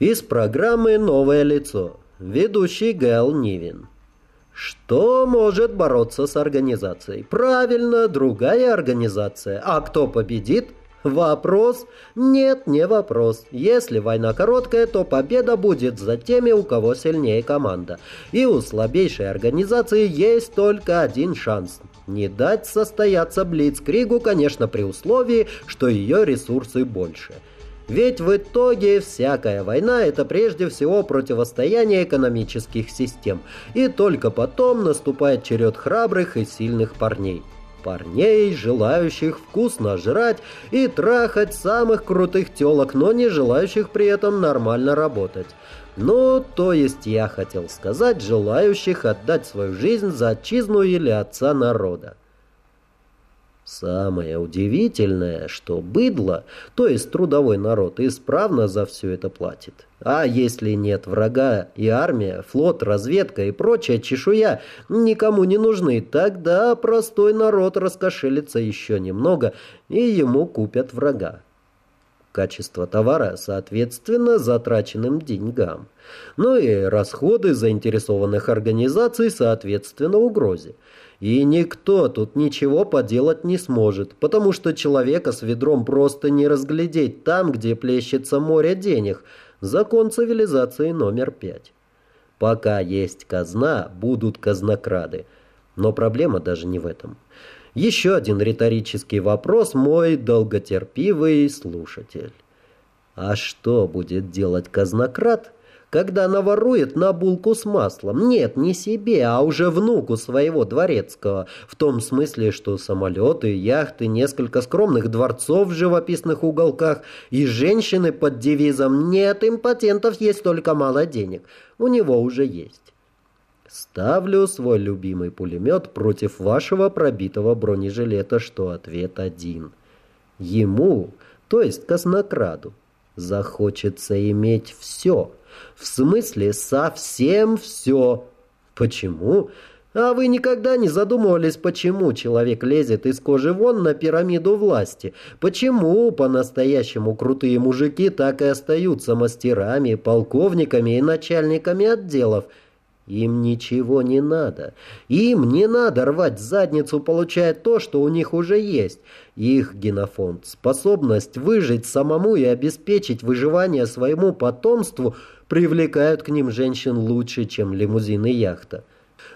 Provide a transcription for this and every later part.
Из программы «Новое лицо». Ведущий Гэл Нивин. Что может бороться с организацией? Правильно, другая организация. А кто победит? Вопрос? Нет, не вопрос. Если война короткая, то победа будет за теми, у кого сильнее команда. И у слабейшей организации есть только один шанс. Не дать состояться Блицкригу, конечно, при условии, что ее ресурсы больше. Ведь в итоге всякая война – это прежде всего противостояние экономических систем. И только потом наступает черед храбрых и сильных парней парней, желающих вкусно жрать и трахать самых крутых телок, но не желающих при этом нормально работать. Ну, то есть я хотел сказать, желающих отдать свою жизнь за отчизну или отца народа. Самое удивительное, что быдло, то есть трудовой народ, исправно за все это платит. А если нет врага и армия, флот, разведка и прочая чешуя никому не нужны, тогда простой народ раскошелится еще немного и ему купят врага. Качество товара соответственно затраченным деньгам. Ну и расходы заинтересованных организаций соответственно угрозе. И никто тут ничего поделать не сможет, потому что человека с ведром просто не разглядеть там, где плещется море денег. Закон цивилизации номер пять. Пока есть казна, будут казнокрады. Но проблема даже не в этом. Еще один риторический вопрос, мой долготерпивый слушатель. А что будет делать казнокрад, когда наворует на булку с маслом. Нет, не себе, а уже внуку своего дворецкого. В том смысле, что самолеты, яхты, несколько скромных дворцов в живописных уголках и женщины под девизом «Нет, импотентов есть только мало денег». У него уже есть. Ставлю свой любимый пулемет против вашего пробитого бронежилета, что ответ один. Ему, то есть казнокраду, захочется иметь все – в смысле, совсем все. Почему? А вы никогда не задумывались, почему человек лезет из кожи вон на пирамиду власти? Почему по-настоящему крутые мужики так и остаются мастерами, полковниками и начальниками отделов? Им ничего не надо. Им не надо рвать задницу, получая то, что у них уже есть. Их генофонд, способность выжить самому и обеспечить выживание своему потомству – привлекают к ним женщин лучше, чем лимузин и яхта.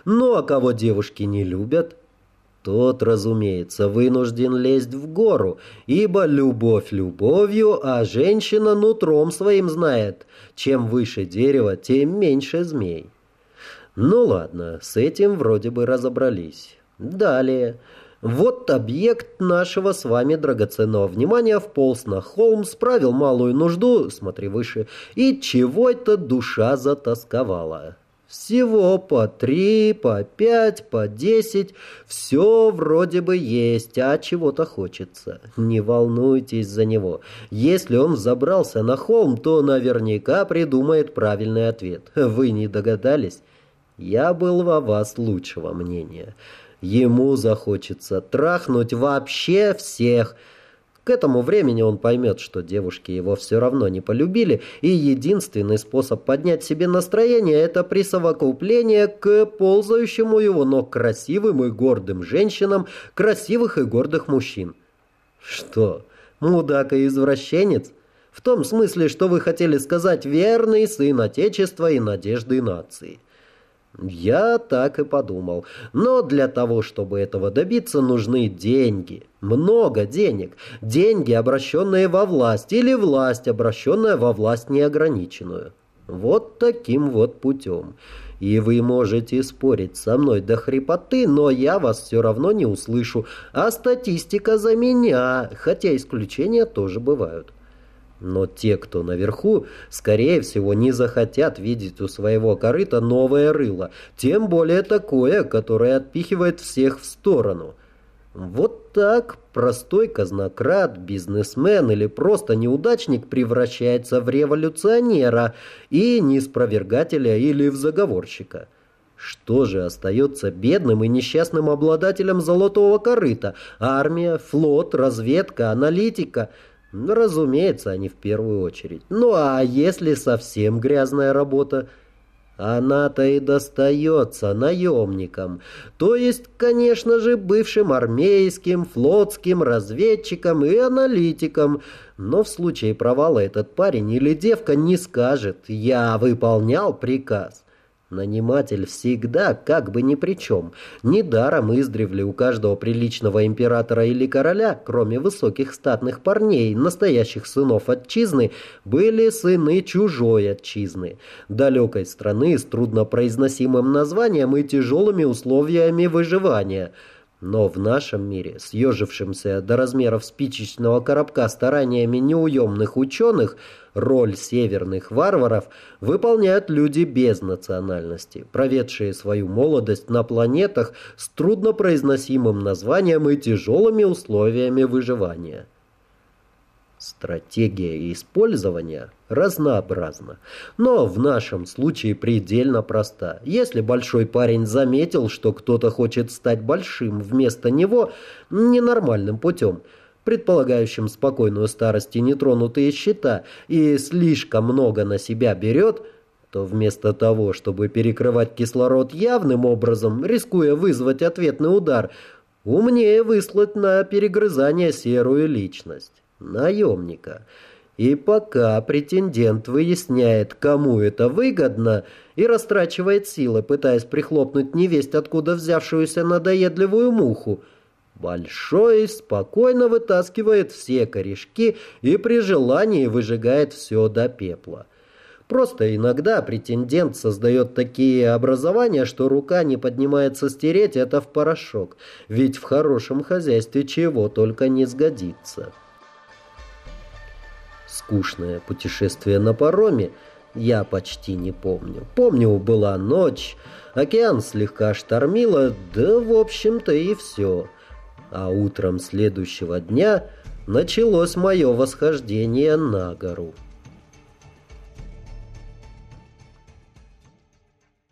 Ну а кого девушки не любят? Тот, разумеется, вынужден лезть в гору, ибо любовь любовью, а женщина нутром своим знает. Чем выше дерево, тем меньше змей. Ну ладно, с этим вроде бы разобрались. Далее. Вот объект нашего с вами драгоценного внимания вполз на холм, справил малую нужду, смотри выше, и чего это душа затасковала. Всего по три, по пять, по десять. Все вроде бы есть, а чего-то хочется. Не волнуйтесь за него. Если он забрался на холм, то наверняка придумает правильный ответ. Вы не догадались? Я был во вас лучшего мнения. Ему захочется трахнуть вообще всех. К этому времени он поймет, что девушки его все равно не полюбили, и единственный способ поднять себе настроение – это присовокупление к ползающему его ног красивым и гордым женщинам, красивых и гордых мужчин. Что, мудак и извращенец? В том смысле, что вы хотели сказать верный сын Отечества и надежды нации. Я так и подумал. Но для того, чтобы этого добиться, нужны деньги. Много денег. Деньги, обращенные во власть, или власть, обращенная во власть неограниченную. Вот таким вот путем. И вы можете спорить со мной до хрипоты, но я вас все равно не услышу. А статистика за меня, хотя исключения тоже бывают. Но те, кто наверху, скорее всего, не захотят видеть у своего корыта новое рыло, тем более такое, которое отпихивает всех в сторону. Вот так простой казнократ, бизнесмен или просто неудачник превращается в революционера и неспровергателя или в заговорщика. Что же остается бедным и несчастным обладателем золотого корыта? Армия, флот, разведка, аналитика – Разумеется, они в первую очередь. Ну а если совсем грязная работа? Она-то и достается наемникам, то есть, конечно же, бывшим армейским, флотским, разведчикам и аналитикам. Но в случае провала этот парень или девка не скажет «я выполнял приказ». Наниматель всегда как бы ни при чем. Недаром издревле у каждого приличного императора или короля, кроме высоких статных парней, настоящих сынов отчизны, были сыны чужой отчизны, далекой страны с труднопроизносимым названием и тяжелыми условиями выживания – но в нашем мире, съежившемся до размеров спичечного коробка стараниями неуемных ученых, роль северных варваров выполняют люди без национальности, проведшие свою молодость на планетах с труднопроизносимым названием и тяжелыми условиями выживания. Стратегия использования разнообразна, но в нашем случае предельно проста. Если большой парень заметил, что кто-то хочет стать большим вместо него ненормальным путем, предполагающим спокойную старость и нетронутые счета, и слишком много на себя берет, то вместо того, чтобы перекрывать кислород явным образом, рискуя вызвать ответный удар, умнее выслать на перегрызание серую личность наемника. И пока претендент выясняет, кому это выгодно, и растрачивает силы, пытаясь прихлопнуть невесть, откуда взявшуюся надоедливую муху, Большой спокойно вытаскивает все корешки и при желании выжигает все до пепла. Просто иногда претендент создает такие образования, что рука не поднимается стереть это в порошок, ведь в хорошем хозяйстве чего только не сгодится скучное путешествие на пароме я почти не помню. Помню, была ночь, океан слегка штормило, да, в общем-то, и все. А утром следующего дня началось мое восхождение на гору.